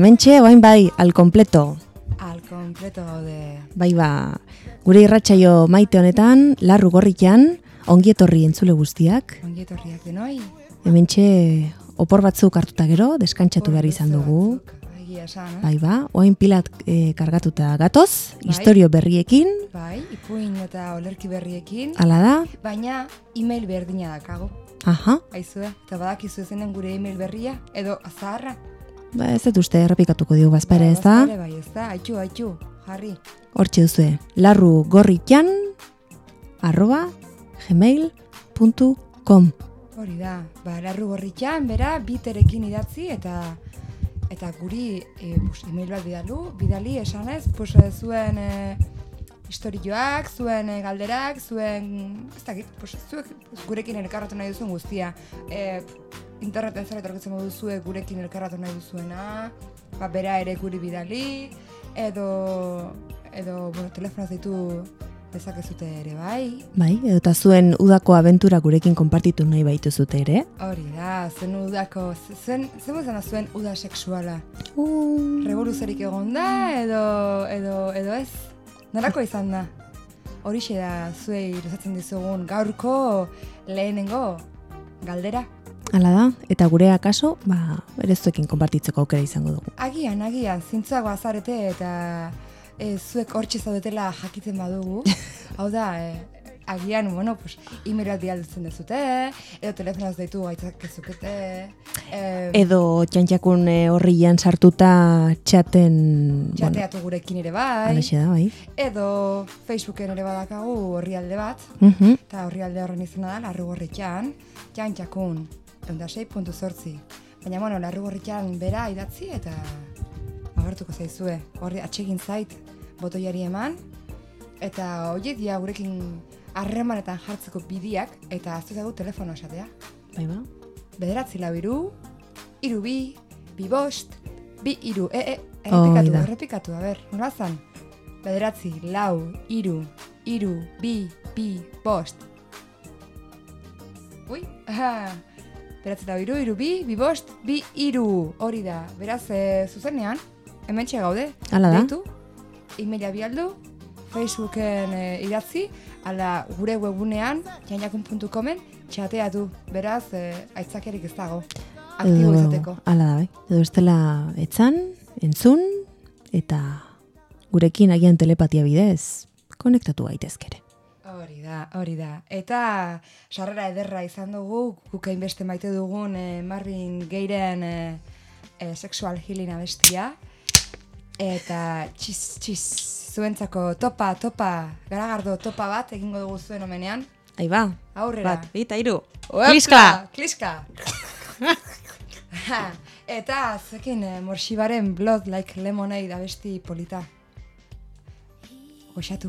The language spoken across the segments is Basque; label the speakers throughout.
Speaker 1: Hementxe, oain bai, al completo.
Speaker 2: Al completo gaude.
Speaker 1: Bai ba, gure irratsaio maite honetan, larru gorrikan, ongietorri entzule guztiak.
Speaker 2: Ongietorriak denoi.
Speaker 1: Hementxe, opor batzuk hartuta gero, deskantzatu behar izan dugu.
Speaker 2: Esan, eh?
Speaker 1: Bai ba, oain pilat eh, kargatuta gatoz,
Speaker 2: Bai.
Speaker 1: historio berriekin,
Speaker 2: Bai, ipuin eta olerki berriekin.
Speaker 1: ala da,
Speaker 2: Baina, email berdina dakago.
Speaker 1: aha,
Speaker 2: Aizue, eta badakizu zenen gure email berria, edo azaharra.
Speaker 1: Ba ez dut uste errepikatuko digu bazpare ez da,
Speaker 2: Bazpare Bai, ez da, haitxu, haitxu, jarri.
Speaker 1: hortxe duzue, larru gorrikan, arroba, gmail.com.
Speaker 2: Hori da, ba, larru gorritxan, bera, biterekin idatzi eta eta guri e, pues, email bat bidalu, bidali esanez, pues, zuen e, historioak, zuen e, galderak, zuen, ez dakit, pues, zuek gurekin elkarratu nahi duzuen guztia. E, interneten zara etorkitzen duzue gurekin elkarratu nahi duzuena, ba, bera ere guri bidali, edo, edo, bueno, telefonoz ditu dezakezute ere bai,
Speaker 1: Bai, edo eta zuen udako abentura gurekin konpartitu nahi baitu zute ere.
Speaker 2: Hori da, zen udako, zen, zen izan da zuen uda sexuala.
Speaker 1: Uh,
Speaker 2: Revoluzerik egon da, edo, edo, edo ez? Norako izan da? Horixe da, zuei luzatzen dizugun gaurko lehenengo galdera.
Speaker 1: Hala da, eta gure akaso, ba, ere zuekin konpartitzeko aukera izango dugu.
Speaker 2: Agian, agian, zintzuak bazarete eta e, zuek hortxe zaudetela jakiten badugu. Hau da, e, agian, bueno, pues, e-mailat bialdutzen dezute, edo telefonoz deitu gaitzak ezukete. E,
Speaker 1: Edo txantxakun e, horrian sartuta txaten...
Speaker 2: Txateatu gurekin ere bai.
Speaker 1: Da, bai.
Speaker 2: Edo Facebooken ere badakagu orrialde bat,
Speaker 1: Mhm.
Speaker 2: eta orrialde horren izena da, larrugorritxan, txantxakun, eunda 6.zortzi. Baina, bueno, larrugorritxan bera idatzi eta agertuko zaizue. Horri atsegin zait botoiari eman, eta horiek dia gurekin harremanetan jartzeko bidiak, eta aztu zagu telefono esatea.
Speaker 1: Bai ba.
Speaker 2: Bederatzi lau iru, iru bi, bi bost, bi iru, e, e, errepikatu,
Speaker 1: da.
Speaker 2: errepikatu, a ber, nola zan? Bederatzi, lau, iru, iru, bi, bi, bost. Ui, aha, bederatzi, lau, iru, iru, bi, bi, bost, bi, iru, hori da. Beraz, e, zuzenean, hemen gaude.
Speaker 1: Hala da.
Speaker 2: Deitu, e-maila bialdu, Facebooken e, idatzi, ala gure webunean, jainakun.comen, txateatu. Beraz, e, aitzakerik ez dago. Aktibo izateko.
Speaker 1: Hala da, bai. Edo estela etzan, entzun, eta gurekin agian telepatia bidez, konektatu gaitezkere.
Speaker 2: Hori da, hori da. Eta sarrera ederra izan dugu, guk hainbeste maite dugun e, Marvin Geiren e, e, sexual healing abestia. Eta txiz, txiz, zuentzako topa, topa, garagardo topa bat egingo dugu zuen omenean.
Speaker 1: Aiba,
Speaker 2: Aurrera.
Speaker 1: bat, bita, iru. Kliska!
Speaker 2: Kliska! Eta zekin eh, morsibaren Blood Like Lemonade abesti polita. Goxatu.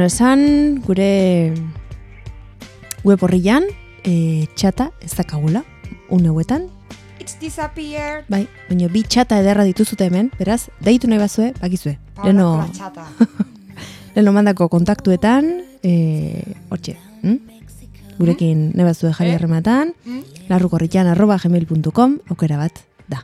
Speaker 1: Bueno, esan gure web horrian e, txata ez dakagula, une hauetan.
Speaker 2: It's disappeared.
Speaker 1: Bai, baina bi txata ederra dituzute hemen, beraz, deitu nahi bazue, bakizue. Leno,
Speaker 2: chata.
Speaker 1: leno mandako kontaktuetan, e, hortxe, hm? gurekin nahi bazue jarri
Speaker 2: Eh?
Speaker 1: harrematan,
Speaker 2: Mm?
Speaker 1: larrukorritan arroba gmail.com, aukera bat, da.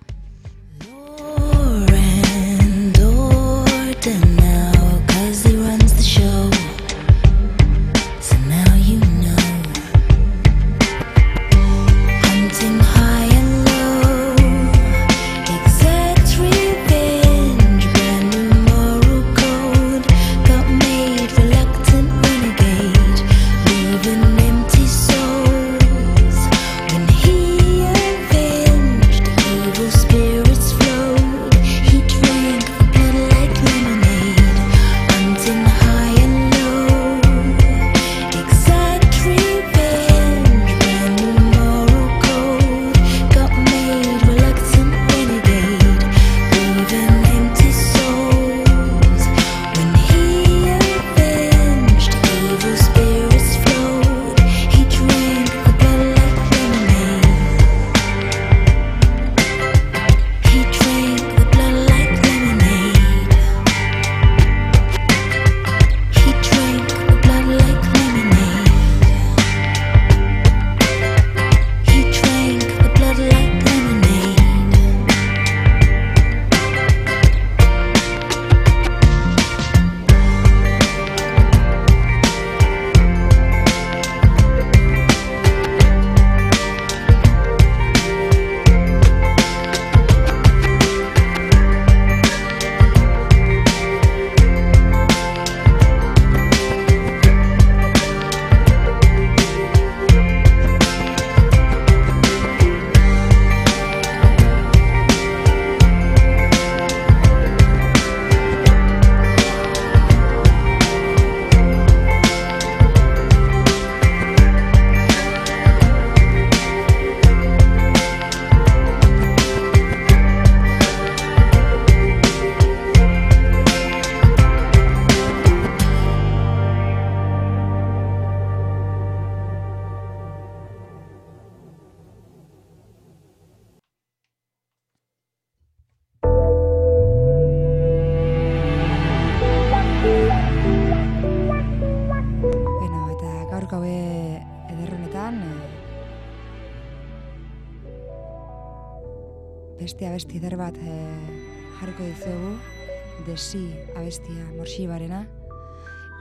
Speaker 2: Abestia morxibarena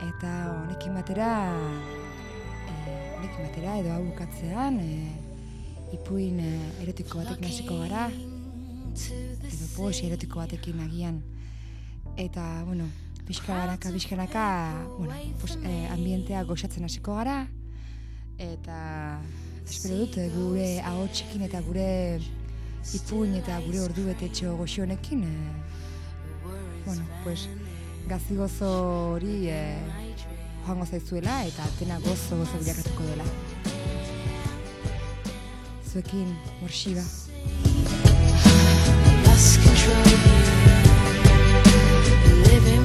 Speaker 2: eta honekin batera eh, honekin batera edo hau bukatzean eh, ipuin eh, erotiko batekin hasiko gara. Edo poesia erotiko batekin agian. Eta bueno pixkanaka, pixkanaka, bueno, pues, eh, ambientea goxatzen hasiko gara, eta espero dut gure ahotsekin eta gure ipuin eta gure ordu betetxo goxo honekin, eh, bueno, pues, gazi gozo hori eh, joango zaizuela eta dena gozo gozo bilakatuko dela. Zuekin, morxiba.
Speaker 3: lost control living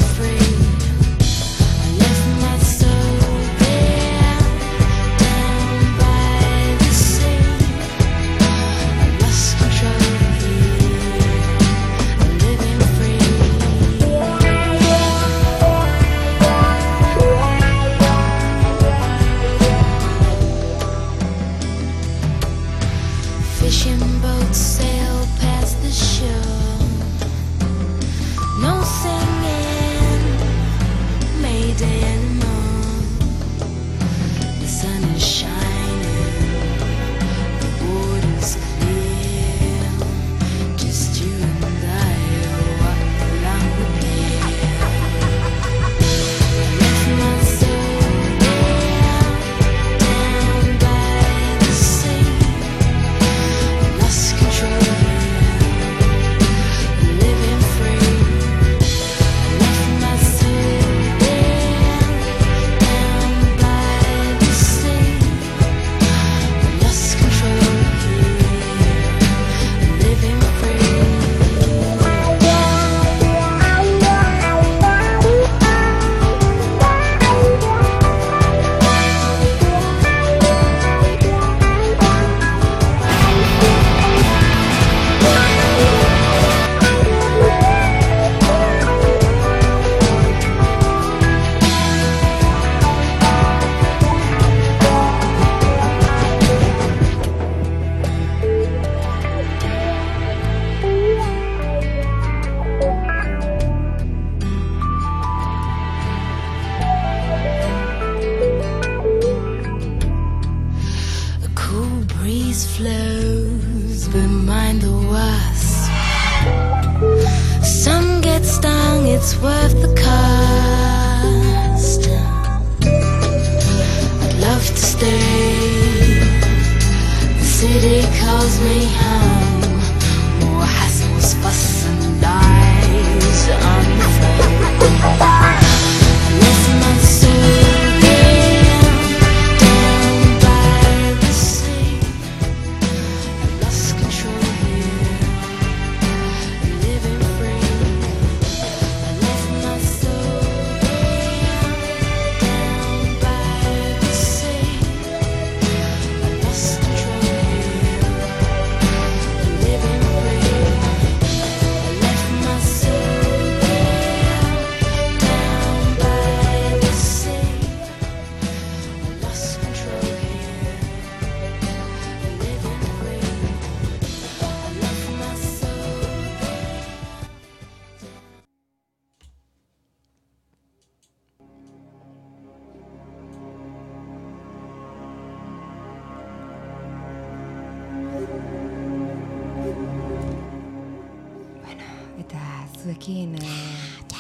Speaker 2: Eta zuekin eh,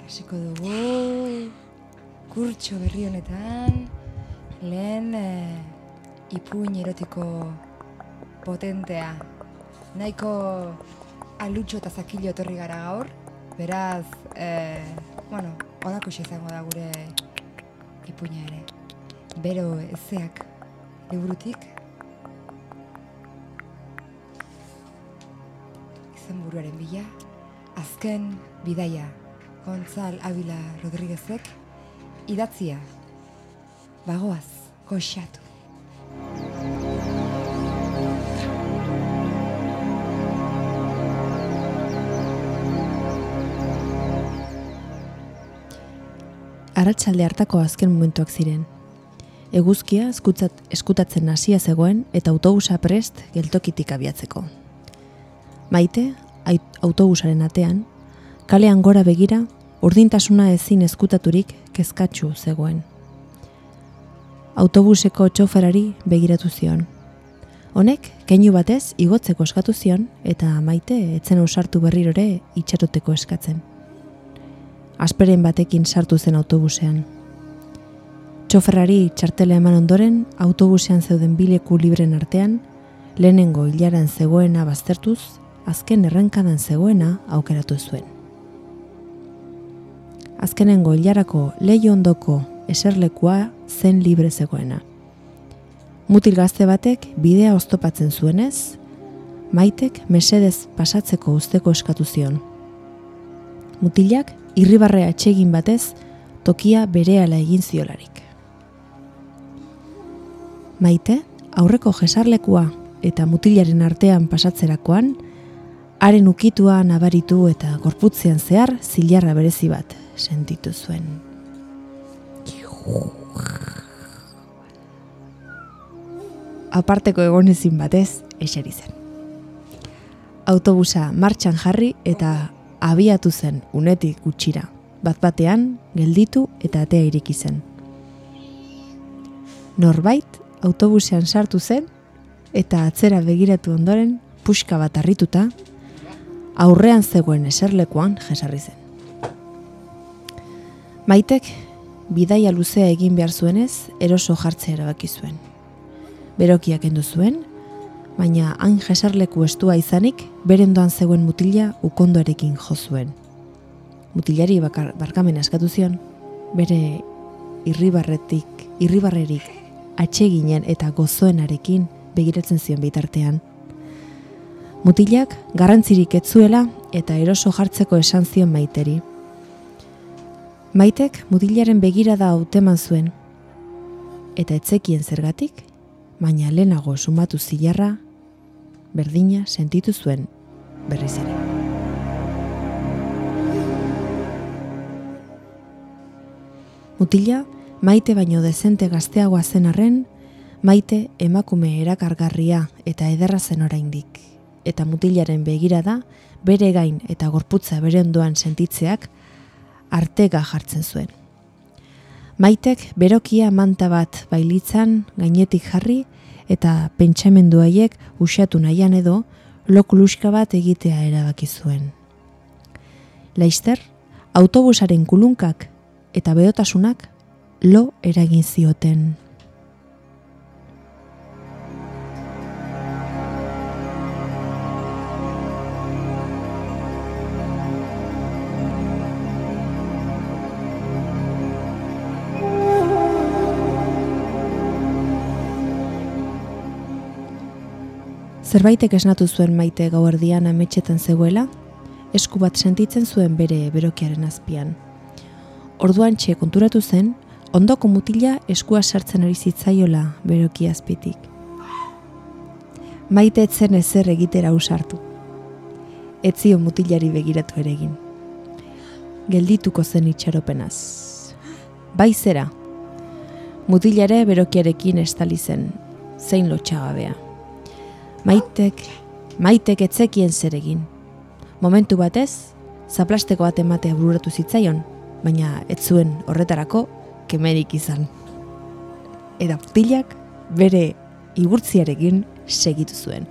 Speaker 2: hasiko dugu kurtso berri honetan lehen eh, ipuin erotiko potentea. Nahiko alutxo eta zakilo etorri gara gaur, beraz, eh, bueno, odako izango da gure ipuina ere. Bero ezeak liburutik izenburuaren bila, azken bidaia, Gontzal Avila Rodriguezek, idatzia, bagoaz, goxatu.
Speaker 1: Arratsalde hartako azken momentuak ziren. Eguzkia eskutzat, eskutatzen hasia zegoen eta autobusa prest geltokitik abiatzeko. Maite, ait- autobusaren atean, kalean gora begira, urdintasuna ezin eskutaturik kezkatsu zegoen. Autobuseko txoferari begiratu zion. Honek, keinu batez igotzeko eskatu zion eta maite etzen ausartu berrirore itxaroteko eskatzen. Asperen batekin sartu zen autobusean. Txoferrari txartela eman ondoren, autobusean zeuden bileku libren artean, lehenengo hilaran zegoena baztertuz, azken errenkadan zegoena aukeratu zuen. Azkenengo hilarako leio ondoko eserlekua zen libre zegoena. Mutil gazte batek bidea oztopatzen zuenez, maitek mesedez pasatzeko usteko eskatu zion. Mutilak irribarre atsegin batez tokia berehala egin ziolarik. Maite, aurreko jesarlekua eta mutilaren artean pasatzerakoan, haren ukitua nabaritu eta gorputzean zehar zilarra berezi bat sentitu zuen. Aparteko egonezin batez eseri zen. Autobusa martxan jarri eta abiatu zen unetik gutxira. Bat batean, gelditu eta atea ireki zen. Norbait autobusean sartu zen eta atzera begiratu ondoren puxka bat harrituta aurrean zegoen eserlekuan jesarri zen. Maitek bidaia luzea egin behar zuenez eroso jartzea erabaki zuen. Berokiak kendu zuen, baina han jesarleku estua izanik berendoan zegoen mutila ukondoarekin jo zuen. Mutilari bakar, barkamena eskatu zion, bere irribarretik, irribarrerik atseginen eta gozoenarekin begiratzen zion bitartean. Mutilak garrantzirik ez zuela eta eroso jartzeko esan zion maiteri. Maitek mutilaren begirada hauteman zuen, eta etzekien zergatik, baina lehenago sumatu zilarra, berdina sentitu zuen berriz ere. Mutila, maite baino dezente gazteagoa zen arren, maite emakume erakargarria eta ederra zen oraindik. Eta mutilaren begirada, bere gain eta gorputza bere ondoan sentitzeak, artega jartzen zuen. Maitek berokia manta bat bailitzan gainetik jarri eta pentsamendu haiek usatu nahian edo lokuluska bat egitea erabaki zuen. Leister, autobusaren kulunkak eta bedotasunak lo eragin zioten. Zerbaitek esnatu zuen maite gauerdian ametxetan zegoela, esku bat sentitzen zuen bere berokiaren azpian. Orduan txe konturatu zen, ondoko mutila eskua sartzen ari zitzaiola beroki azpitik. Maite etzen ezer egitera usartu. Etzio mutilari begiratu ere egin. Geldituko zen itxaropenaz. Bai zera. Mutilare berokiarekin estali zen, zein lotxagabea. Maitek, maitek etzekien zer egin. Momentu batez, zaplasteko bat ematea bururatu zitzaion, baina ez zuen horretarako kemerik izan. Eta mutilak bere igurtziarekin segitu zuen.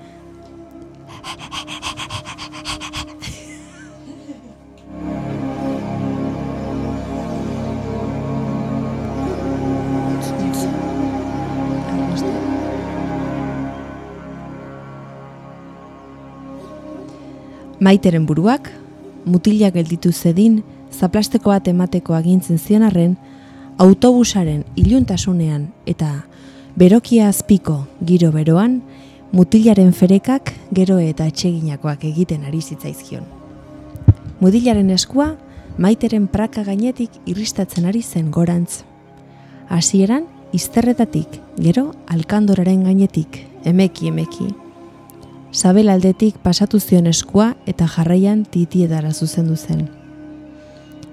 Speaker 1: Maiteren buruak, mutilak gelditu zedin, zaplasteko bat emateko agintzen zion arren, autobusaren iluntasunean eta berokia azpiko giro beroan, mutilaren ferekak gero eta etxeginakoak egiten ari zitzaizkion. Mutilaren eskua, maiteren praka gainetik irristatzen ari zen gorantz. Hasieran izterretatik, gero alkandoraren gainetik, emeki emeki. Sabel aldetik pasatu zion eskua eta jarraian titietara zuzendu zen.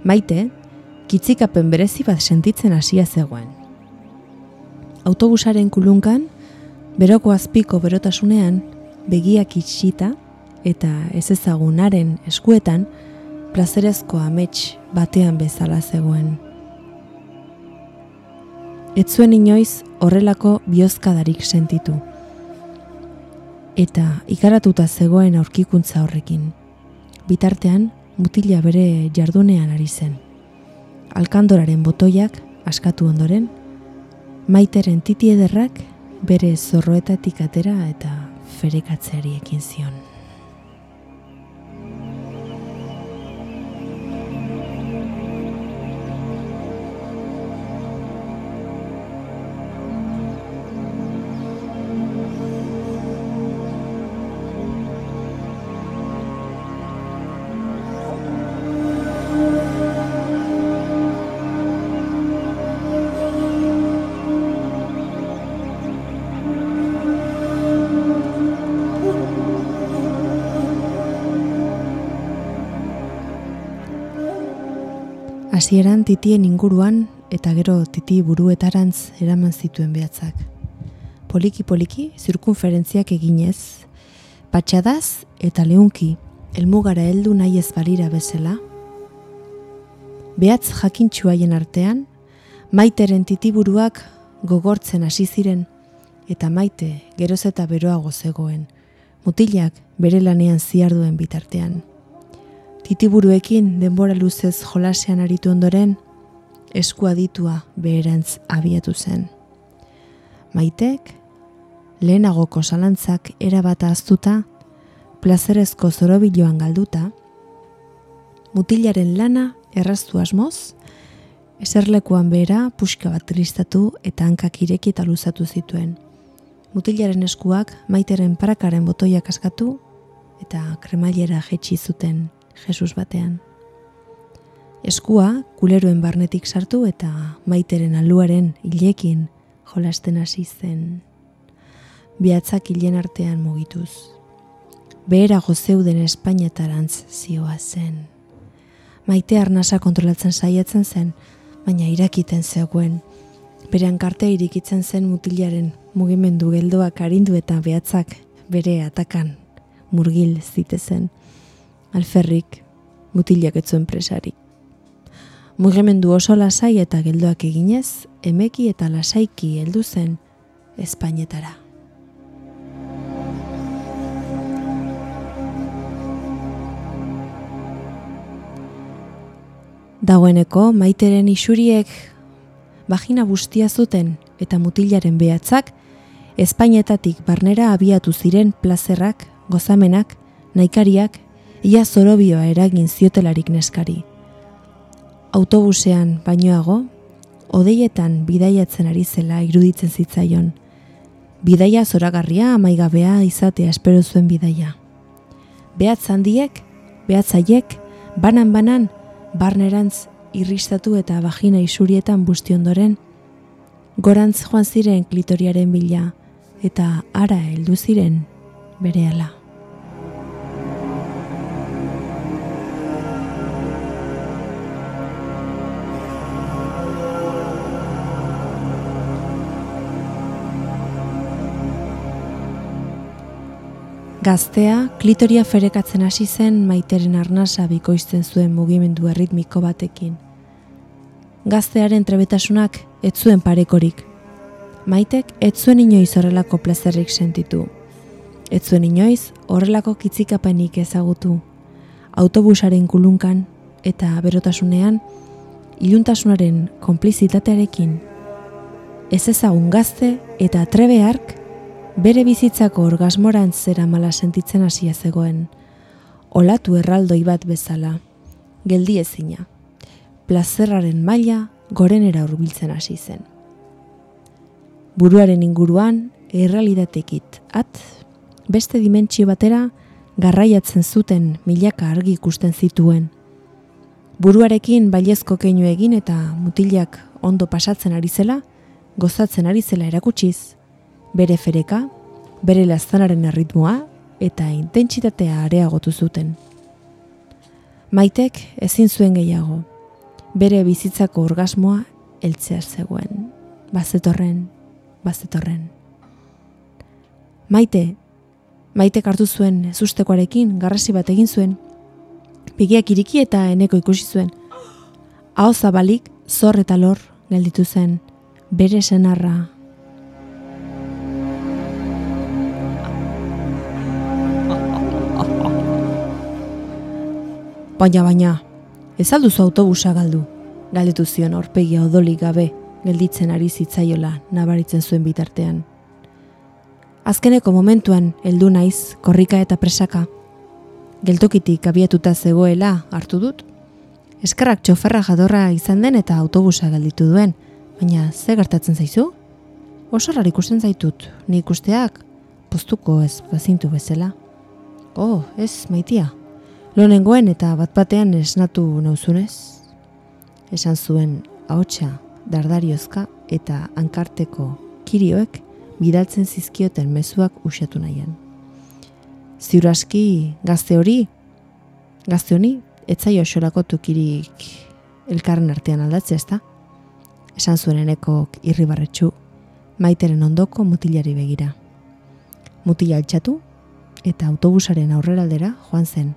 Speaker 1: Maite, kitzikapen berezi bat sentitzen hasia zegoen. Autobusaren kulunkan, beroko azpiko berotasunean, begiak itxita eta ez ezagunaren eskuetan, plazerezko amets batean bezala zegoen. Ez zuen inoiz horrelako biozkadarik sentitu. Eta ikaratuta zegoen aurkikuntza horrekin. Bitartean, mutila bere jardunean ari zen. Alkandoraren botoiak askatu ondoren, maiteren titi ederrak bere zorroetatik atera eta ferekatzeari ekin zion. Hasieran titien inguruan eta gero titi buruetarantz eraman zituen behatzak. Poliki poliki zirkunferentziak eginez, patxadaz eta leunki helmugara heldu nahi ez balira bezala, behatz jakintxuaien artean, maiteren titiburuak gogortzen hasi ziren eta maite geroz eta beroago zegoen, mutilak bere lanean ziarduen bitartean. Titiburuekin denbora luzez jolasean aritu ondoren, eskua ditua beherantz abiatu zen. Maitek, lehenagoko salantzak erabata aztuta, plazerezko zorobiloan galduta, mutilaren lana erraztu asmoz, eserlekuan behera puska bat tristatu eta hankak ireki eta luzatu zituen. Mutilaren eskuak maiteren parakaren botoiak askatu eta kremailera jetxi zuten Jesus batean. Eskua kuleroen barnetik sartu eta maiteren aluaren hilekin jolasten hasi zen. Biatzak hilen artean mugituz. Behera gozeuden Espainiatarantz zioa zen. Maite arnasa kontrolatzen saiatzen zen, baina irakiten zegoen. Berean karte irikitzen zen mutilaren mugimendu geldoak arindu eta behatzak bere atakan murgil zitezen alferrik, mutilak etzuen presarik. Mugimendu oso lasai eta geldoak eginez, emeki eta lasaiki heldu zen Espainetara. Dagoeneko maiteren isuriek vagina bustia zuten eta mutilaren behatzak Espainetatik barnera abiatu ziren plazerrak, gozamenak, naikariak, ia zorobioa eragin ziotelarik neskari. Autobusean bainoago, odeietan bidaiatzen ari zela iruditzen zitzaion. Bidaia zoragarria amaigabea izatea espero zuen bidaia. Behatz handiek, behatzaiek, banan-banan, barnerantz irristatu eta vagina isurietan busti ondoren, gorantz joan ziren klitoriaren bila, eta ara heldu ziren berehala. Gaztea, klitoria ferekatzen hasi zen maiteren arnasa bikoizten zuen mugimendu erritmiko batekin. Gaztearen trebetasunak ez zuen parekorik. Maitek ez zuen inoiz horrelako plazerrik sentitu. Ez zuen inoiz horrelako kitzikapenik ezagutu. Autobusaren kulunkan eta berotasunean iluntasunaren konplizitatearekin. Ez ezagun gazte eta trebe hark bere bizitzako orgasmorantz zera mala sentitzen hasia zegoen. Olatu erraldoi bat bezala. Geldi ezina. Plazerraren maila gorenera hurbiltzen hasi zen. Buruaren inguruan errealitatekit at beste dimentsio batera garraiatzen zuten milaka argi ikusten zituen. Buruarekin bailezko keinu egin eta mutilak ondo pasatzen ari zela, gozatzen ari zela erakutsiz, bere fereka, bere lazanaren erritmoa eta intentsitatea areagotu zuten. Maitek ezin zuen gehiago, bere bizitzako orgasmoa heltzea zegoen. Bazetorren, bazetorren. Maite, Maitek hartu zuen ezustekoarekin garrasi bat egin zuen. Bigiak iriki eta eneko ikusi zuen. Hau zabalik, zor eta lor gelditu zen, bere senarra Baina baina, ez alduzu autobusa galdu, galdetu zion orpegia odolik gabe gelditzen ari zitzaiola nabaritzen zuen bitartean. Azkeneko momentuan heldu naiz korrika eta presaka. Geltokitik abiatuta zegoela hartu dut. Eskerrak txoferra jadorra izan den eta autobusa gelditu duen, baina ze gertatzen zaizu? Oso rar ikusten zaitut, ni ikusteak postuko ez bazintu bezala. Oh, ez maitia, Lonengoen eta bat batean esnatu nauzunez, esan zuen ahotsa dardariozka eta ankarteko kirioek bidaltzen zizkioten mezuak usatu nahian. Ziuraski gazte hori, gazte honi, etzai osorako tukirik elkarren artean aldatzea ezta? Esan zuen eneko irribarretxu, maiteren ondoko mutilari begira. Mutila altxatu eta autobusaren aurreraldera joan zen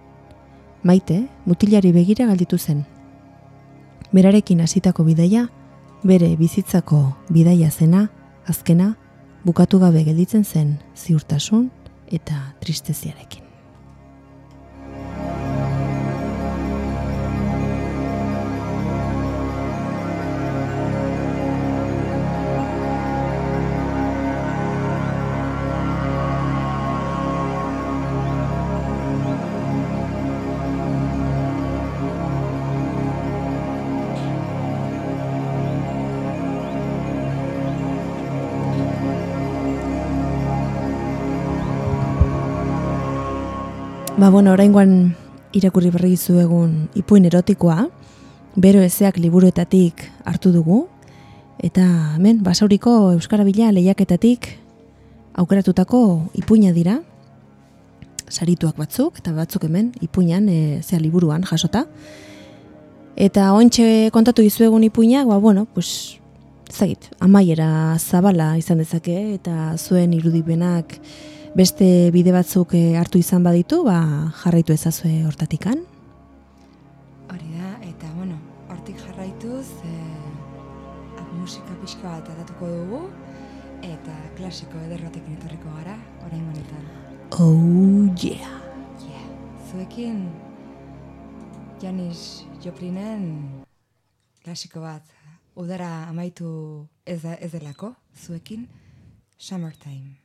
Speaker 1: maite mutilari begira galditu zen. Berarekin hasitako bidaia, bere bizitzako bidaia zena, azkena, bukatu gabe gelditzen zen ziurtasun eta tristeziarekin. Ba, bueno, oraingoan irakurri berri egun ipuin erotikoa, bero ezeak liburuetatik hartu dugu, eta hemen, basauriko Euskara Bila lehiaketatik aukeratutako ipuina dira, sarituak batzuk, eta batzuk hemen, ipuinan, e, zea liburuan, jasota. Eta ointxe kontatu dizuegun ipuina, ba, bueno, pues, zagit, amaiera zabala izan dezake, eta zuen irudipenak, beste bide batzuk eh, hartu izan baditu, ba, jarraitu ezazue hortatikan?
Speaker 2: Hori da, eta bueno, hortik jarraituz, e, musika pixka bat adatuko dugu, eta klasiko ederrotekin etorriko gara, orain honetan.
Speaker 1: Oh, yeah!
Speaker 2: yeah. Zuekin, Janis Joplinen,
Speaker 4: klasiko bat, udara amaitu ez, da, ez delako, zuekin, Summertime.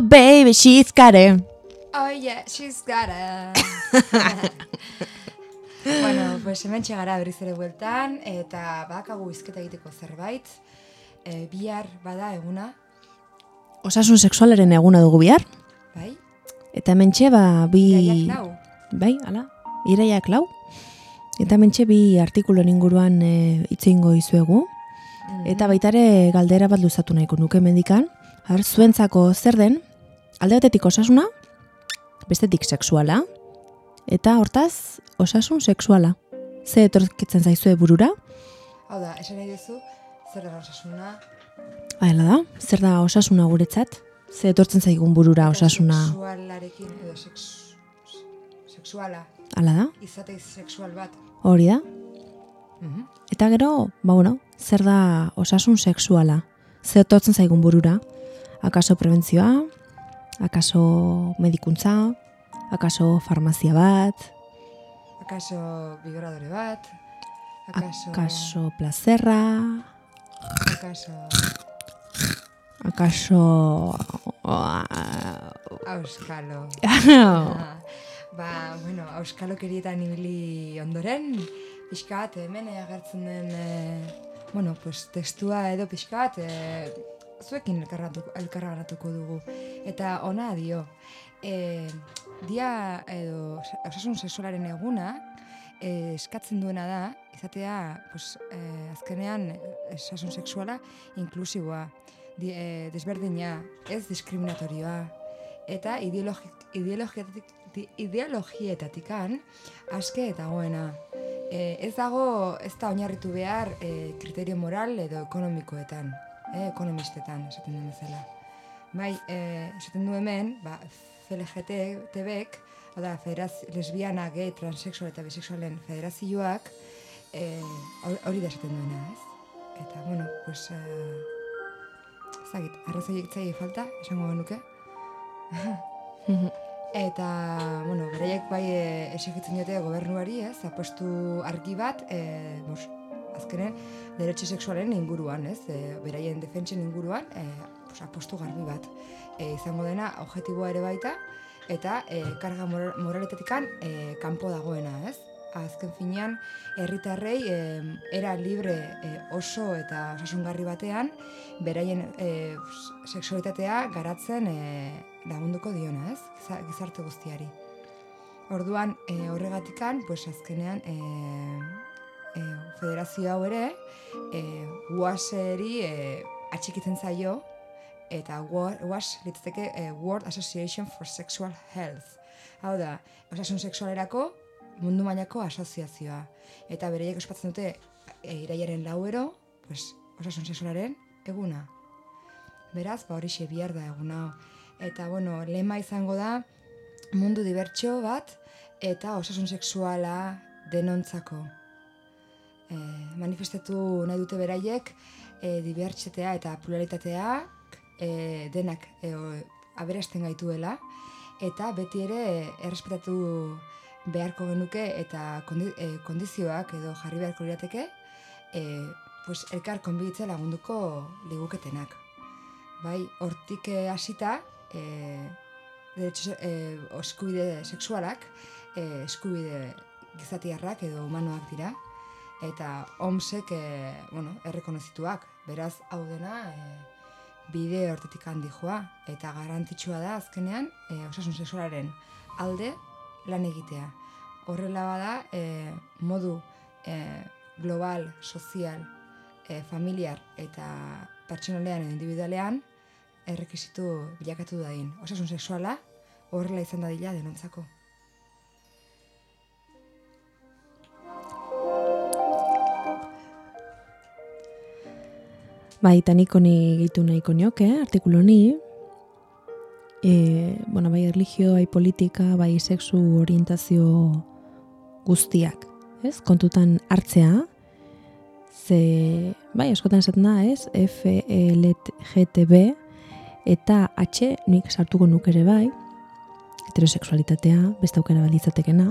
Speaker 1: Oh, baby, she's got it.
Speaker 4: Oh, yeah, she's got it. bueno, pues hemen gara berriz ere bueltan, eta bakagu izketa egiteko zerbait. E, bihar bada eguna.
Speaker 1: Osasun sexualaren eguna dugu bihar.
Speaker 4: Bai.
Speaker 1: Eta hemen ba, bi...
Speaker 4: Iraiak lau.
Speaker 1: Bai, ala, iraiak lau. Eta mentxe bi artikulon inguruan eh, hitz e, ingo izuegu. Mm -hmm. Eta baitare galdera bat luzatu nahiko nuke mendikan. Har, zuentzako zer den, alde batetik osasuna, bestetik sexuala, eta hortaz osasun sexuala. Ze etorkitzen zaizue burura?
Speaker 4: Hau da, esan nahi duzu, zer da osasuna?
Speaker 1: Baila da, zer da osasuna guretzat? Ze etortzen zaigun burura osasuna?
Speaker 2: Sexualarekin edo sex, sexuala.
Speaker 1: Hala da?
Speaker 2: Izate sexual bat.
Speaker 1: Hori da.
Speaker 2: Mhm.
Speaker 1: Eta gero, ba bueno, zer da osasun sexuala? Ze etortzen zaigun burura? Akaso prebentzioa, Akaso medikuntza? Akaso farmazia bat?
Speaker 2: Akaso vibradore bat, akaso...
Speaker 1: Akaso plazerra?
Speaker 2: Akaso...
Speaker 1: Akaso...
Speaker 2: Auskalo. Ah, ba, bueno, auskalokerietan ibili ondoren, pixka bat, hemen agertzen den, e, bueno, pues, testua edo pixka bat, e, zuekin elkarratu- elkarranatuko dugu. Eta ona dio, e, dia edo osasun sexualaren eguna, e, eskatzen duena da, izatea, pues, e, azkenean, osasun sexuala inklusiboa, di, e, desberdina, ez diskriminatorioa, eta ideologi, ideologietatik, ideologietatikan aske eta goena. E, ez dago, ez da oinarritu behar e, kriterio moral edo ekonomikoetan, e, ekonomistetan, esaten den bezala. Bai, e, esaten du hemen, ba, FLGT, TBek, hau da, federaz, lesbiana, gay, transexual eta bisexualen federazioak, e, hor- hori da esaten duena, ez? Eta, bueno, pues, e, ezagit, arrazoiek falta, esango genuke. Eta, bueno, beraiek bai e, exigitzen diote gobernuari, ez, apostu argi bat, e, bos, azkenen, derotxe sexualen inguruan, ez, e, beraien defentsen inguruan, e, bos, apostu garbi bat. E, izango dena, objektiboa ere baita, eta e, karga moral, moraletatikan e, kanpo dagoena, ez? Azken finean, herritarrei e, era libre e, oso eta osasungarri batean, beraien e, sexualitatea garatzen e, lagunduko diona, ez? Giza- Gizarte guztiari. Orduan, e, horregatikan, pues azkenean, e, e, federazio hau ere, e, UASeri e, atxikitzen zaio, eta UAS litzateke e, World Association for Sexual Health. Hau da, osasun sexualerako mundu mailako asoziazioa. Eta bereiek ospatzen dute e, iraiaren lauero, pues, osasun sexualaren eguna. Beraz, ba hori bihar da egun hau. Eta, bueno, lema izango da mundu dibertsio bat eta osasun sexuala denontzako. E, manifestatu nahi dute beraiek e, dibertsetea eta pluralitatea e, denak e, aberasten gaituela eta beti ere errespetatu beharko genuke eta kondi, e, kondizioak edo jarri beharko lirateke e, pues, elkar konbiditza lagunduko liguketenak. Bai, hortik eh, hasita, e, derecho, e, eskubide sexualak, e, eskubide gizatiarrak edo humanoak dira, eta OMSek, e, bueno, errekonozituak, beraz, hau dena, e, bide hortetik handi joa, eta garrantzitsua da azkenean e, osasun sexualaren alde lan egitea. Horrela bada, e, modu e, global, sozial, e, familiar eta pertsonalean edo individualean errekisitu bilakatu dain. Osasun sexuala horrela izan dadila denontzako.
Speaker 1: Bai, eta nik honi gehitu nahiko nioke, artikulu honi, e, bueno, bai erlijio, bai politika, bai sexu orientazio guztiak, ez? Kontutan hartzea, ze, bai, askotan esaten da, ez? F, E, L, G, T, B, eta H, nik sartuko nuk ere bai, heterosexualitatea, beste aukera bat litzatekena,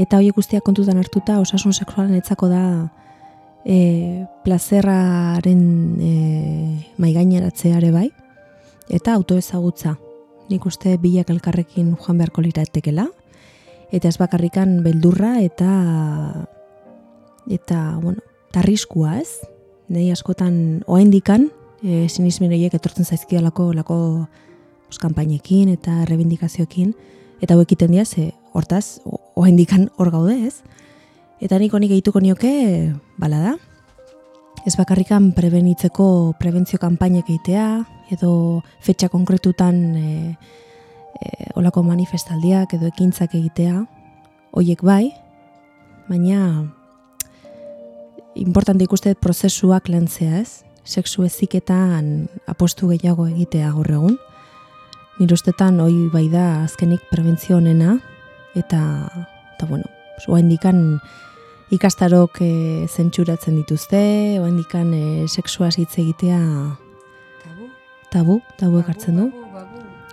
Speaker 1: eta horiek guztiak kontutan hartuta, osasun sexualen etzako da, e, plazerraren e, maigaineratzea ere bai, eta autoezagutza. Nik uste bilak elkarrekin joan beharko liratekela, eta ez bakarrikan beldurra eta eta, bueno, tarriskua ez? Nei askotan oaindikan, e, sinismen horiek etortzen zaizkidalako lako kanpainekin eta rebindikazioekin, eta hau ekiten dira, ze hortaz, oaindikan hor gaude ez? Eta nik honi gehituko nioke, bala da, ez bakarrikan prebenitzeko prebentzio kanpainek egitea, edo fetxa konkretutan e, e, olako manifestaldiak edo ekintzak egitea, hoiek bai, baina importante ikuste prozesuak lantzea ez, sexu eziketan apostu gehiago egitea gaur egun. Nire ustetan hoi bai da azkenik prebentzio honena eta eta bueno, oraindikan ikastarok e, zentsuratzen dituzte, oraindikan e, sexuaz hitz egitea
Speaker 2: Tabu?
Speaker 1: tabu, tabu ekartzen du.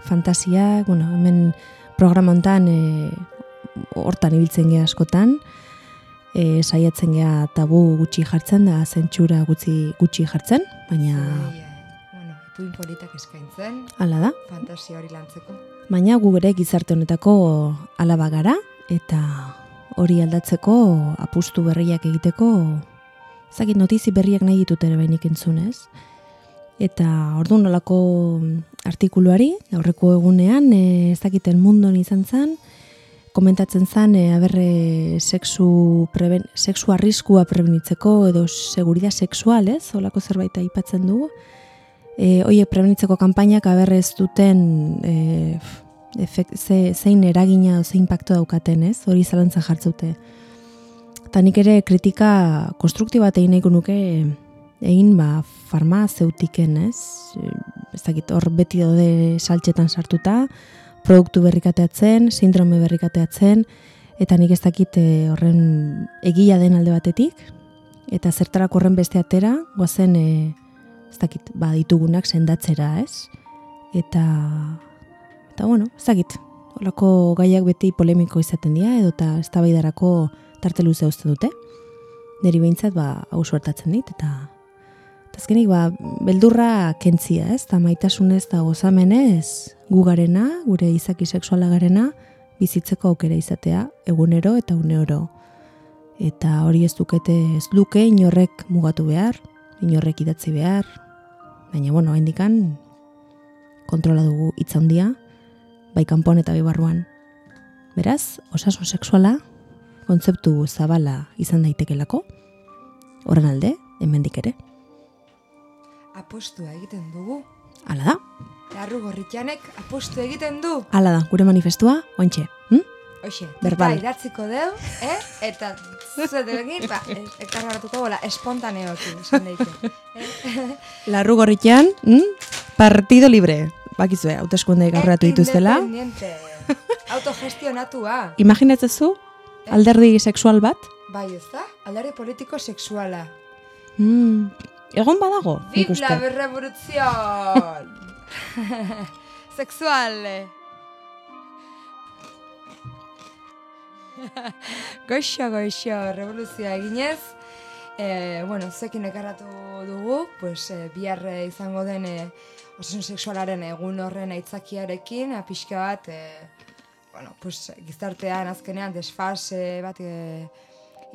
Speaker 1: Fantasiak, bueno, hemen programa hontan e, hortan ibiltzen gea askotan, e, saiatzen gea tabu gutxi jartzen da zentsura gutxi gutxi jartzen, baina
Speaker 2: eh, bueno, ipuin politak eskaintzen,
Speaker 1: hala da.
Speaker 2: fantasia hori lantzeko.
Speaker 1: Baina gu ere gizarte honetako alaba gara eta hori aldatzeko apustu berriak egiteko ezagit notizi berriak nahi ditut ere bainik entzunez. Eta ordu nolako artikuluari, aurreko egunean, e, ez dakiten mundon izan zen, komentatzen zen, e, aberre sexu, preben, sexu arriskua prebenitzeko edo seguridad sexual, ez? Olako zerbait aipatzen dugu. E, oiek prebenitzeko kanpainak aberre ez duten e, efekt, ze, zein eragina o zein impacto daukaten, ez? Hori zalantza jartzeute. Eta nik ere kritika konstruktibo egin nahiko nuke egin ba farmazeutiken, ez? Ez dakit, hor beti daude saltxetan sartuta, produktu berrikateatzen, sindrome berrikateatzen, eta nik ez dakit e, horren egia den alde batetik, eta zertarako horren beste atera, guazen, e, ez dakit, ba, ditugunak sendatzera, ez? Eta, eta bueno, ez dakit, holako gaiak beti polemiko izaten dira, edo eta eztabaidarako tarte luze uste dute. Neri behintzat, ba, hau suertatzen dit, eta azkenik, ba, beldurra kentzia, ez? Eta maitasunez eta gozamenez gu garena, gure izaki sexuala garena, bizitzeko aukera izatea, egunero eta uneoro. Eta hori ez dukete ez luke inorrek mugatu behar, inorrek idatzi behar, baina, bueno, hendikan kontrola dugu hitz handia, bai kanpon eta bai barruan. Beraz, osasun sexuala, kontzeptu zabala izan daitekelako, horren alde, hemendik ere.
Speaker 2: Apostua egiten dugu.
Speaker 1: Hala da,
Speaker 2: Larru gorritxanek apostu egiten du.
Speaker 1: hala da, gure manifestua, ointxe. Hm?
Speaker 2: Hoxe,
Speaker 1: Verbal.
Speaker 2: eta idatziko deu, eh? Eta zuetegin, ba, ekargaratuko gola, espontaneoki, esan daite.
Speaker 1: Larru gorritxean, hm? partido libre. Bakizue, hauteskunde gaurratu dituztela.
Speaker 2: Autogestionatua.
Speaker 1: Imaginatzezu, alderdi sexual bat?
Speaker 2: Bai, ez da? Alderdi politiko sexuala.
Speaker 1: Mm, egon badago, nik
Speaker 2: Viva la
Speaker 1: uste.
Speaker 2: revolución! Sexual. goixo, goixo, revoluzioa eginez. E, bueno, zekin ekarratu dugu, pues, e, bihar eh, izango den e, osasun sexualaren egun horren aitzakiarekin, a pixka bat, e, bueno, pues, gizartean azkenean desfase bat e,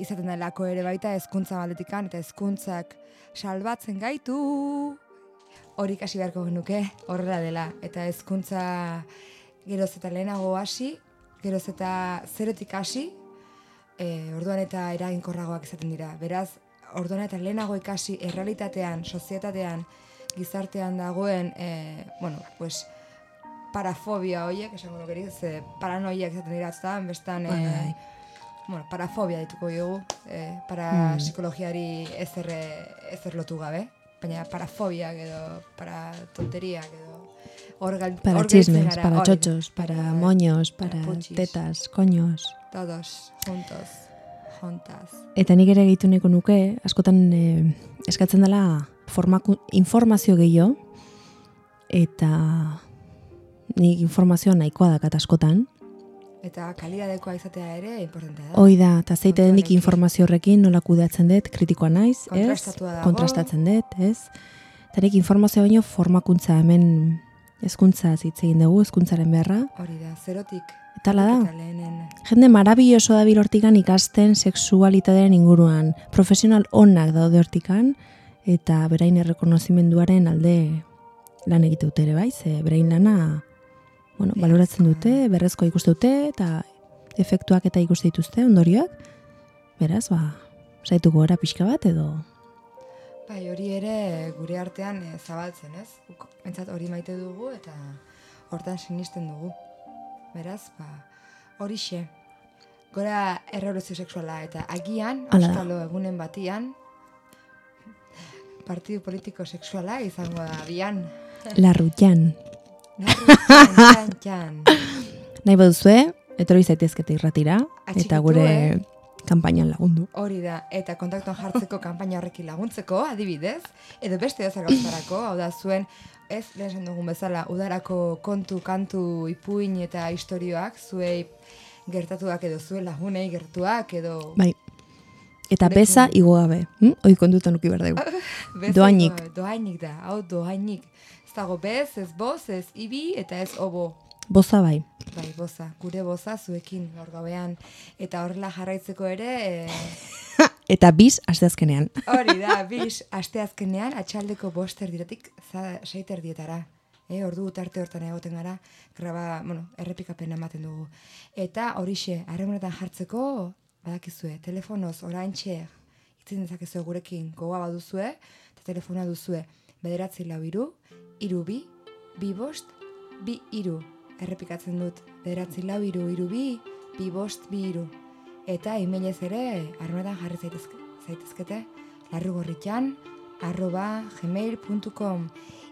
Speaker 2: izaten delako ere baita hezkuntza baldetikan, eta hezkuntzak salbatzen gaitu, hori ikasi beharko genuke horrela dela. Eta hezkuntza geroz eta lehenago hasi, geroz eta zerotik hasi, e, orduan eta eraginkorragoak izaten dira. Beraz, orduan eta lehenago ikasi errealitatean, sozietatean, gizartean dagoen, e, bueno, pues, parafobia horiek, esango nukerik, ze paranoiak izaten dira, ezta, bestan,
Speaker 1: Bai, bai.
Speaker 2: e, bueno, parafobia dituko dugu, e, para
Speaker 1: Hmm.
Speaker 2: psikologiari ezer, ezer lotu gabe, baina parafobiak edo, para tonteriak edo, hor gal-
Speaker 1: Para chismes, para
Speaker 2: hori.
Speaker 1: chochos, para
Speaker 2: Para-
Speaker 1: moños, para
Speaker 2: putxis.
Speaker 1: tetas, koños.
Speaker 2: Todos, juntos, juntas.
Speaker 1: Eta nik ere egitu nahiko nuke, askotan eh, eskatzen dela formaku, informazio gehiago, eta nik informazioa nahikoa dakat askotan.
Speaker 2: Eta kalidadekoa izatea ere importantea da.
Speaker 1: Hoi da, eta zeite denik informazio horrekin nola kudeatzen dut, kritikoa naiz, ez?
Speaker 2: Dago.
Speaker 1: Kontrastatzen dut, ez? Eta nik informazio baino formakuntza hemen hezkuntza hitz egin dugu, hezkuntzaren beharra.
Speaker 2: Hori da, zerotik.
Speaker 1: Eta hala da,
Speaker 2: lehenen.
Speaker 1: jende marabilloso dabil hortikan ikasten sexualitatearen inguruan. Profesional onak daude hortikan, eta berain errekonozimenduaren alde lan egite dute ere bai, ze berain lana bueno, baloratzen dute, berrezko ikuste dute, eta efektuak eta ikuste dituzte, ondorioak. Beraz, ba, saituko gara pixka bat, edo
Speaker 2: Bai, hori ere gure artean eh, zabaltzen, ez? Guk Bentsat hori maite dugu eta hortan sinisten dugu. Beraz, ba, horixe. Gora errevoluzio sexuala eta agian, auskalo egunen batian, partidu politiko sexuala izango da bian. Txan, txan.
Speaker 1: Nahi baduzue, etorri zaitezkete irratira, eta
Speaker 2: Atxikitu,
Speaker 1: gure
Speaker 2: eh?
Speaker 1: kanpainan lagundu.
Speaker 2: Hori da, eta kontaktuan jartzeko kanpaina horrekin laguntzeko, adibidez, edo beste edozer gauzarako, hau da zuen, ez, lehen dugun bezala, udarako kontu, kantu, ipuin eta istorioak, zuei gertatuak edo zuen lagunei gertuak edo...
Speaker 1: Bai. Eta
Speaker 2: Gurekin.
Speaker 1: beza igo gabe. Hm? Hoi kontutan uki behar dugu.
Speaker 2: Igual, Dohainik da, hau dohainik. Ez dago bez, ez boz, ez ibi, eta ez obo.
Speaker 1: Boza bai.
Speaker 2: Bai, boza, gure boza zuekin gaur gauean. Eta horrela jarraitzeko ere, e,
Speaker 1: Eta biz, asteazkenean.
Speaker 2: hori da, bis, asteazkenean, atxaldeko boster diretik, seiter dietara. E, ordu tarte hortan egoten gara, graba, bueno, errepikapen ematen dugu. Eta horixe, harremunetan jartzeko, badakizue, telefonoz, oraintxe, itzin dezakezue gurekin gogoa baduzue, eta telefonoa duzue, bederatzi lau iru, iru bi, bi bost, bi iru. Errepikatzen dut, bederatzi lau iru, iru bi, bi bost, bi iru. Eta emailez ere, harremunetan jarri zaitezke, zaitezkete, larrugorritan, arroba gmail.com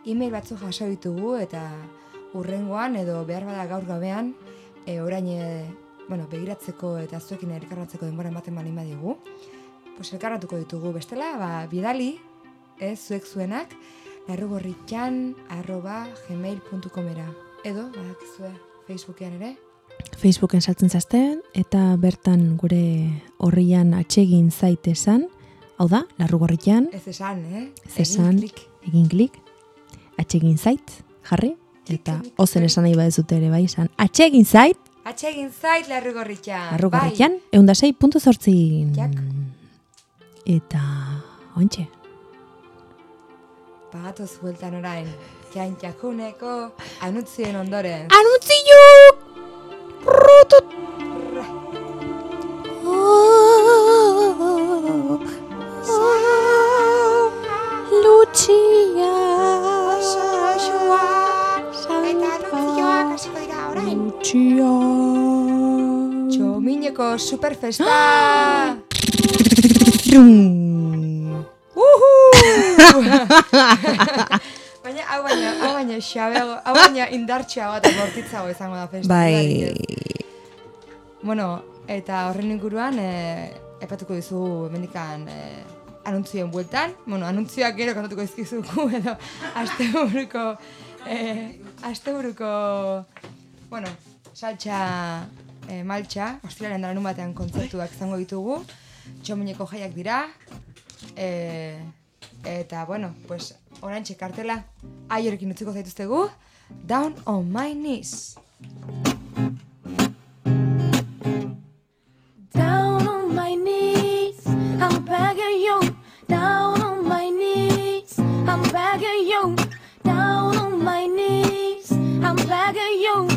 Speaker 2: e-mail batzu jaso ditugu eta urrengoan edo behar bada gaur gabean e, orain e, bueno, begiratzeko eta zuekin elkarratzeko denbora ematen bali badigu pues elkarratuko ditugu bestela ba, bidali ez zuek zuenak larrugorritan arroba gmail.comera edo badakizue Facebookean ere.
Speaker 1: Facebooken saltzen zazten, eta bertan gure horrian atsegin zait esan, hau da, larrugorritan,
Speaker 2: ez esan, eh?
Speaker 1: ez
Speaker 2: Egin
Speaker 1: esan,
Speaker 2: klik.
Speaker 1: egin klik, atsegin zait, jarri, eta ozen esan nahi badezute ere bai esan, atsegin zait,
Speaker 2: Atsegin zait larrugorritan
Speaker 1: larrugorritan, eunda sei puntu zortzin.
Speaker 2: Jak.
Speaker 1: Eta, ontxe,
Speaker 2: bai, pagatoz bueltan orain Jantjakuneko anutzien ondoren
Speaker 1: Anuntziuk! Rutut! Lucia!
Speaker 2: Eta anutzioak hasiko
Speaker 1: Lucia!
Speaker 2: Txomineko superfesta! Uhu! baina hau baina, hau baina xabego, hau baina indartxeago eta bortitzago izango da festa.
Speaker 1: Bai,
Speaker 2: Bueno, eta horren inguruan, e, epatuko dizugu hemendikan e, anuntzioen bueltan. Bueno, anuntzioak gero kontatuko dizkizugu edo asteburuko e, asteburuko bueno, saltxa e, maltxa, ostiraren darun batean kontzertuak izango ditugu. Txomineko jaiak dira. E, eta, bueno, pues, orantxe kartela aiorekin utziko zaituztegu. Down on my knees.
Speaker 3: Down on my knees, I'm begging you. Down on my knees, I'm begging you. Down on my knees, I'm begging you.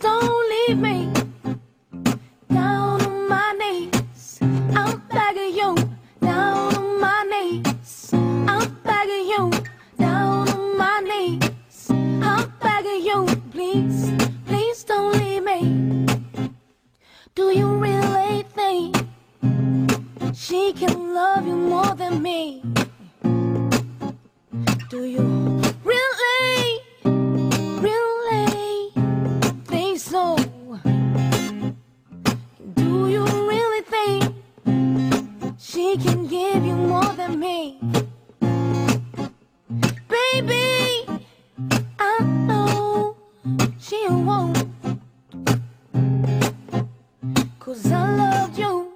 Speaker 3: Don't leave me. Down on my knees, I'm begging you. Down on my knees, I'm begging you. Down on my knees, I'm begging you. Please, please don't leave me. Do you really think she can love you more than me? Do you can give you more than me? Baby, I know she won't. Cause I loved you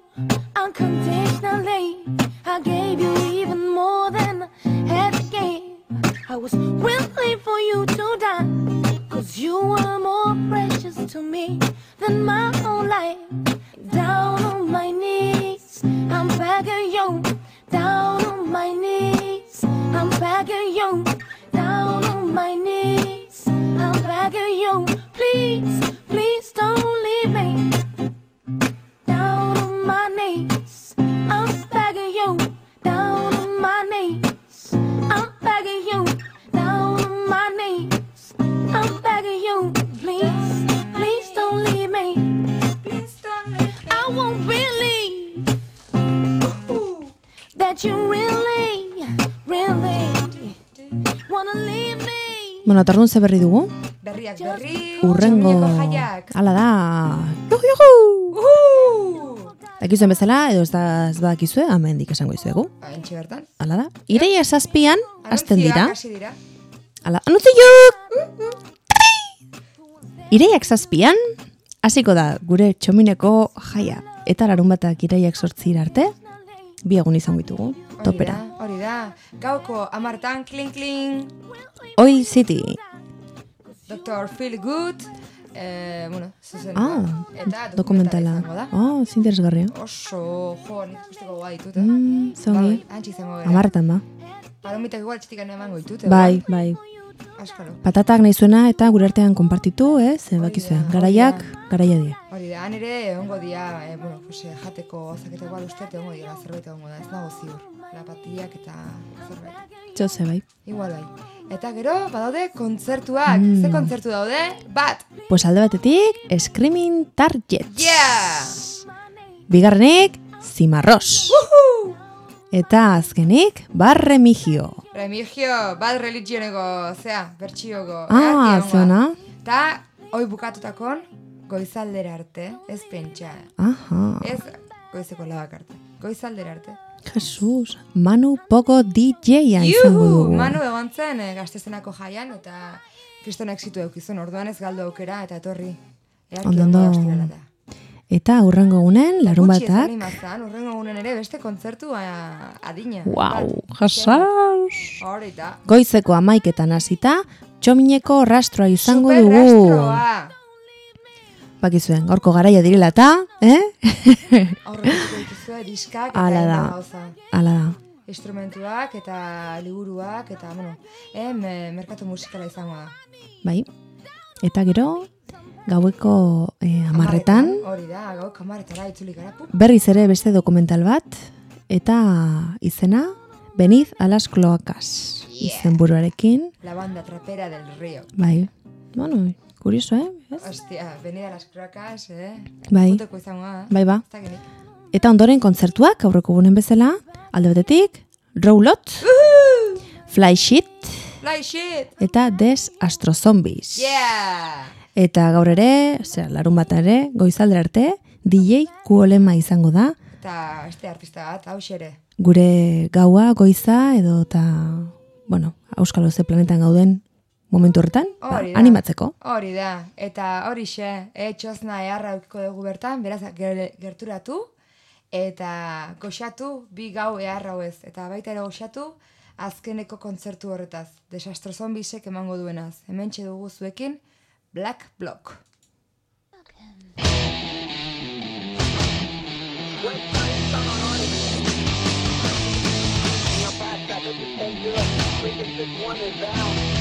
Speaker 3: unconditionally. I gave you even more than I had to give. I was willing for you to die. Cause you were more precious to me than my own life. Down on my knees, I'm begging you.
Speaker 1: Bueno, tardun ze berri dugu?
Speaker 2: Berriak berri,
Speaker 1: Urrengo... Hala da. Juhu, juhu!
Speaker 2: Uhu!
Speaker 1: Dakizuen bezala, edo ez da ez badakizue, amendik esango izuegu.
Speaker 2: Haintxe bertan.
Speaker 1: Hala da. Ireia zazpian, hasten dira.
Speaker 2: Dira.
Speaker 1: Hala, anuntziok! Ireiak zazpian, hasiko da gure txomineko jaia. Eta larun batak ireiak sortzira arte, bi egun izango ditugu, topera.
Speaker 2: hori da. Gauko amartan, kling kling,
Speaker 1: Oil City,
Speaker 2: Dr. Feel Good, eh, bueno, zuzen.
Speaker 1: ah,
Speaker 2: eta
Speaker 1: dokumentala.
Speaker 2: da.
Speaker 1: Oh, ez interesgarria.
Speaker 2: Oso, jo, nik usteko guai ditut, eh?
Speaker 1: Mm, zongi.
Speaker 2: Bai, antxe izango gara.
Speaker 1: Amarretan ba.
Speaker 2: Palomitak igual txitik emango ditut,
Speaker 1: Bai, bai.
Speaker 2: Askaro.
Speaker 1: Patatak nahi zuena eta gure artean konpartitu, ez? Eh,
Speaker 2: hori
Speaker 1: garaiak, garaia dira.
Speaker 2: Hori da, han ere egongo dia, eh, bueno, pues, eh, jateko zakete igual uste, egongo dira, zerbait egongo da, ez nago ziur. Lapatiak eta zerbait.
Speaker 1: Txose bai.
Speaker 2: Igual bai. Eta gero, badaude kontzertuak.
Speaker 1: Mm.
Speaker 2: Ze kontzertu daude? Bat!
Speaker 1: Pues alde batetik, Screaming Targets.
Speaker 2: Yeah!
Speaker 1: Bigarrenik, Zimarros. Eta azkenik, Barremigio.
Speaker 2: Remigio, bat religioneko, zea, bertxioko.
Speaker 1: Ah, zeona.
Speaker 2: Eta, hoi bukatutakon, goizaldera arte, ez pentsa.
Speaker 1: Aha.
Speaker 2: Ez goizeko labak arte. Goizaldera arte.
Speaker 1: Jesus, Manu Pogo DJ-a izango dugu.
Speaker 2: Manu egon zen eh, gaztezenako jaian, eta kriston exitu eukizun, orduan ez galdu aukera, eta etorri.
Speaker 1: Ondo,
Speaker 2: ondo
Speaker 1: ondo. Eta urrengo gunen, larun batak.
Speaker 2: urrengo gunen ere beste kontzertu adina.
Speaker 1: Wow, jasas.
Speaker 2: Hori da.
Speaker 1: Goizeko amaiketan hasita, txomineko rastroa izango
Speaker 2: Super
Speaker 1: dugu.
Speaker 2: rastroa.
Speaker 1: Bakizuen, gorko garaia direla eta, eh?
Speaker 2: Dituzue diskak eta
Speaker 1: Hala da. Hala da.
Speaker 2: Instrumentuak eta liburuak eta, bueno, em, eh, merkatu musikala izango da.
Speaker 1: Bai. Eta gero, gaueko eh, amarretan,
Speaker 2: Hori da, gau kamaretara itzuli gara.
Speaker 1: Berriz ere beste dokumental bat, eta izena, Beniz a las cloacas. Izen buruarekin,
Speaker 2: La banda trapera del río.
Speaker 1: bai. Bueno, kurioso, eh? Ez?
Speaker 2: Hostia, venida las cracas, eh?
Speaker 1: Bai,
Speaker 2: Puteko izango da.
Speaker 1: bai ba. Eta ondoren kontzertuak, aurreko gunen bezala, alde batetik, Rowlot, Fly Shit,
Speaker 2: Fly shit!
Speaker 1: eta Des Astro Zombies.
Speaker 2: Yeah!
Speaker 1: Eta gaur ere, osea, larun bat ere, goizaldera arte, DJ Kuolema izango da,
Speaker 2: Eta este artista bat, hau ere.
Speaker 1: gure gaua, goiza, edo eta, bueno, Euskal ze planetan gauden momentu horretan, ba, animatzeko.
Speaker 2: Hori da, eta hori xe, e, txosna eharra eukiko dugu bertan, beraz ger- gerturatu, eta goxatu bi gau eharra hauez, eta baita ere goxatu azkeneko kontzertu horretaz, desastro zombisek emango duenaz. Hemen dugu zuekin, Black Block.
Speaker 5: Violenta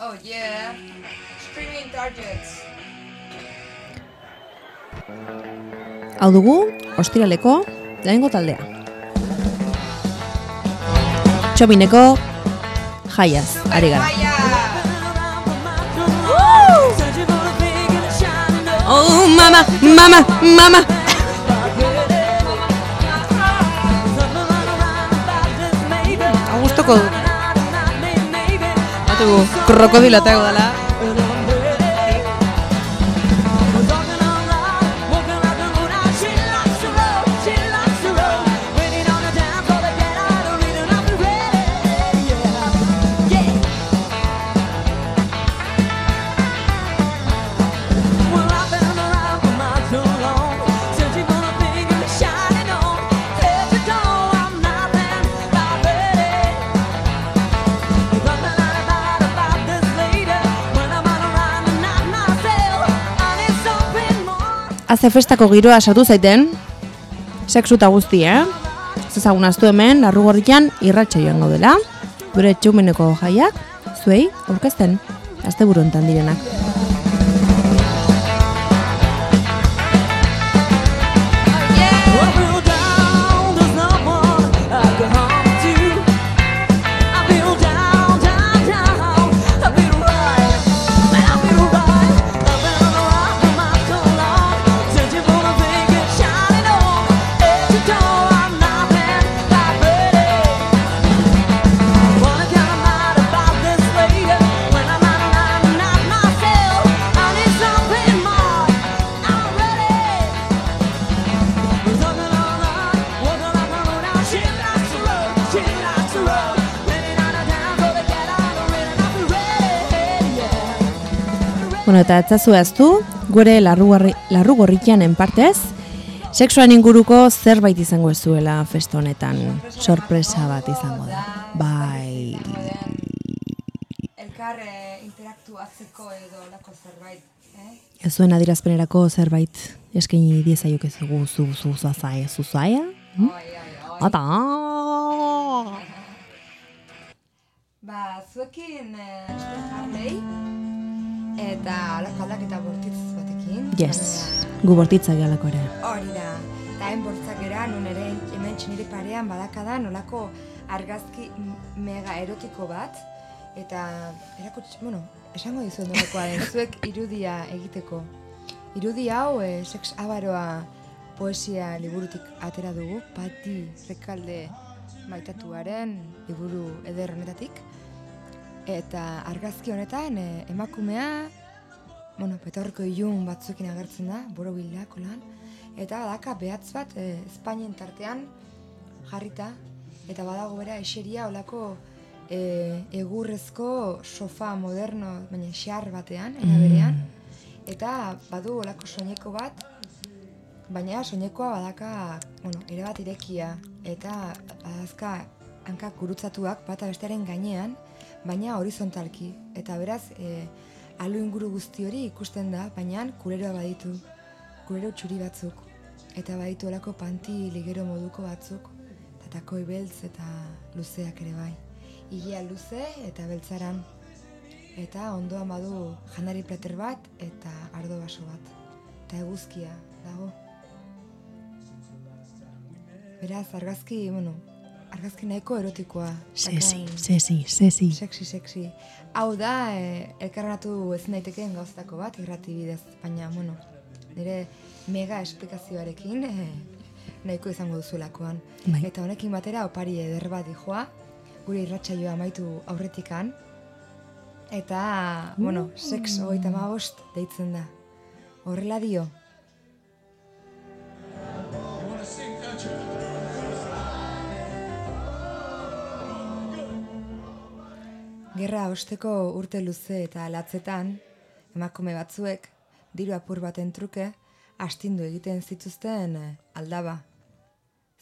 Speaker 2: Oh yeah. Streaming targets.
Speaker 3: Hau dugu, ostiraleko, lehengo taldea. Txobineko, jaiaz, ari gara. Oh, mama, mama, mama! Agustoko dut. gertatu krokodilo eta egodala Aze festako giroa sartu zaiten, sexu eta guzti, eh? Zezagun aztu hemen, larrugorrikan irratxa joan gaudela, gure txumeneko jaiak, zuei, aurkezten, azte hontan direnak. Bueno, eta etzazu eztu, gure larrugorri, larrugorrikianen partez, sexuan inguruko zerbait izango ez zuela festa honetan. Sorpresa bat izango da. Bai.
Speaker 2: Elkar eh, interaktuatzeko edo lako zerbait, eh?
Speaker 3: Ez zuen adirazpenerako zerbait eskaini diezaiok ez zu zu zu zazaia, zu zaia?
Speaker 2: Oi.
Speaker 3: Ata!
Speaker 2: Ba, zuekin eh, Harley eta alako aldaketa bortitz batekin.
Speaker 3: Yes, gu bortitza gehalako ere.
Speaker 2: Hori da. Eta hain bortzak era, nun ere hemen nire parean badakada nolako argazki mega erotiko bat. Eta, erakutsi, bueno, esango dizuet nolakoa zuek irudia egiteko. Irudi hau, e, sex abaroa poesia liburutik atera dugu, pati rekalde maitatuaren liburu eder honetatik. Eta argazki honetan e, emakumea, bueno, petorriko ilun batzuekin agertzen da, borobilak lan, eta badaka behatz bat e, Espainien tartean jarrita, eta badago bera eseria olako e, egurrezko sofa moderno, baina xar batean, era berean, eta badu olako soineko bat, baina soinekoa badaka, bueno, ere bat irekia, eta badazka hankak gurutzatuak bata bestearen gainean, baina horizontalki, eta beraz, e, alu inguru guzti hori ikusten da, baina kuleroa baditu, kulero txuri batzuk, eta baditu olako panti ligero moduko batzuk, eta beltz eta luzeak ere bai. Ilea luze eta beltzaran, eta ondoan badu janari plater bat eta ardo baso bat. Eta eguzkia dago. Beraz, argazki, bueno, argazki nahiko erotikoa. Dakan-
Speaker 3: sesi, sesi.
Speaker 2: Sexy, sexy. Hau da, e, elkarrenatu ezin daitekeen gauzatako bat, irrati bidez, baina, bueno, nire mega esplikazioarekin e, nahiko izango duzuelakoan.
Speaker 3: Bai.
Speaker 2: Eta honekin batera opari eder bat dijoa, gure irratsaioa amaitu aurretikan, eta, bueno, sex hogeita hamabost deitzen da. Horrela dio, Gerra osteko urte luze eta latzetan, emakume batzuek, diru apur baten truke, astindu egiten zituzten eh, aldaba.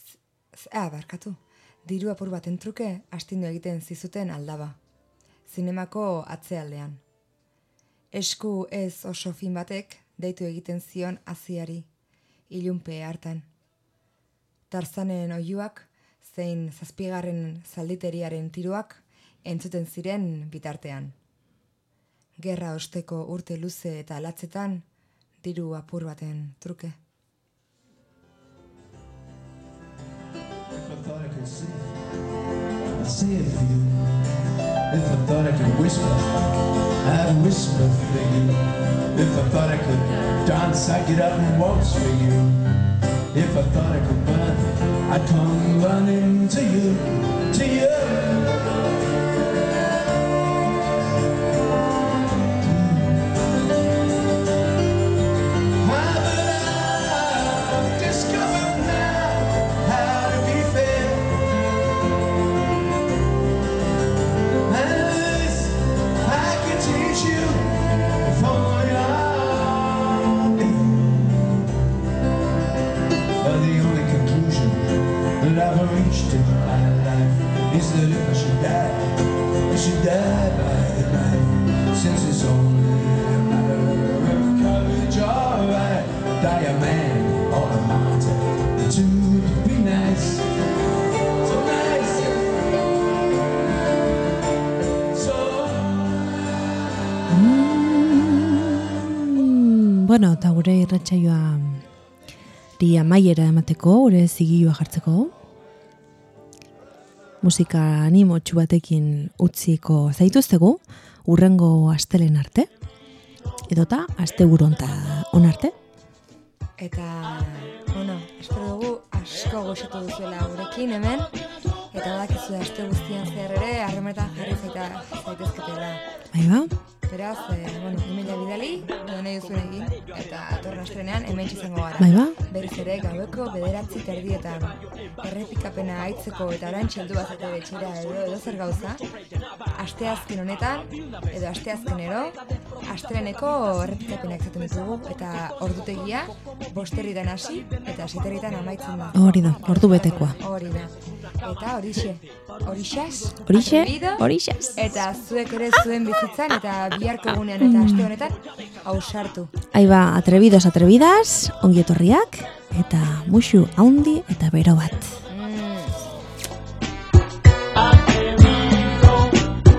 Speaker 2: Z- z- Ah, barkatu. Diru apur baten truke, astindu egiten zizuten aldaba. Zinemako atzealdean. Esku ez oso fin batek, deitu egiten zion aziari, ilunpe hartan. Tarzanen oiuak, zein zazpigarren zalditeriaren tiruak, entzuten ziren bitartean. gerra osteko urte luze eta latzetan, diru apur baten truke.
Speaker 5: If I thought I could for you. If I thought whisper, I'd whisper for you. If I thought I could dance, I'd get up and waltz for you. If I thought I could run, I'd come running to you, to you.
Speaker 1: Bueno, eta gure irratsaioa ri amaiera emateko, gure zigilua jartzeko. Musika animotxu batekin utziko zaituztegu, urrengo astelen arte. Edota, aste buronta onarte.
Speaker 2: Eta, bueno, espero dugu asko goxatu duzuela gurekin hemen, eta badakizu aste guztian zehar ere, harremetan jarri zaita zaitezketela.
Speaker 1: Bai ba?
Speaker 2: Beraz, eh, bueno, emaila bidali, edo nahi duzuen egin, eta atorren astrenean hemen izango gara.
Speaker 1: Bai ba?
Speaker 2: Berriz ere, gaueko bederatzi terdietan errepikapena aitzeko eta orain txeldu bazate betxera edo edo zer gauza, asteazken honetan, edo asteazkenero, astreneko errepikapenak izaten ditugu, eta ordutegia, bosterritan hasi, eta seiterritan amaitzen da.
Speaker 1: Hori da, ordu betekoa.
Speaker 2: Hori da. Eta horixe, horixaz,
Speaker 1: Horixe, horixaz.
Speaker 2: Eta zuek ere zuen bizitzan, eta biharko egunean eta aste honetan, ausartu.
Speaker 1: Aiba, atrebidos, atrebidas, ongi etorriak, eta musu haundi eta bero bat.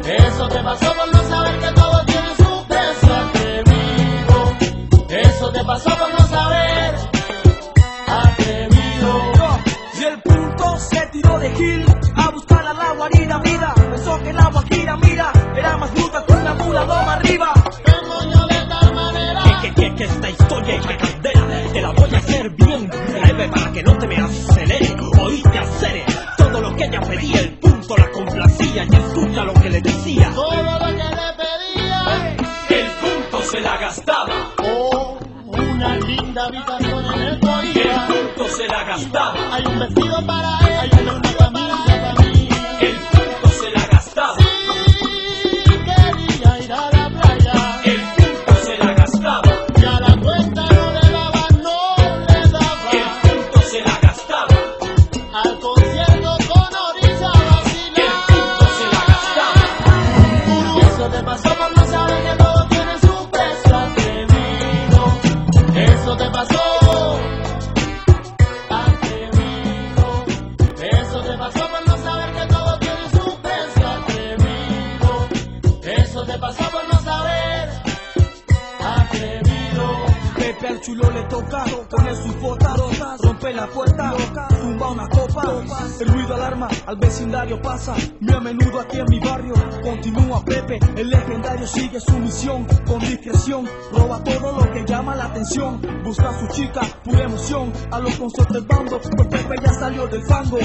Speaker 6: Eso te pasó por no saber que todo tiene su precio atrevido. Eso te pasó por no saber atrevido.
Speaker 7: Y el punto se tiró de Gil a buscar a la guarida
Speaker 6: Hay un vestido para al
Speaker 7: vecindario pasa, muy a menudo aquí en mi barrio, continúa Pepe, el legendario sigue su misión, con discreción, roba todo lo que llama la atención, busca a su chica, pura emoción, a los consortes del bando, pues Pepe ya salió del fango,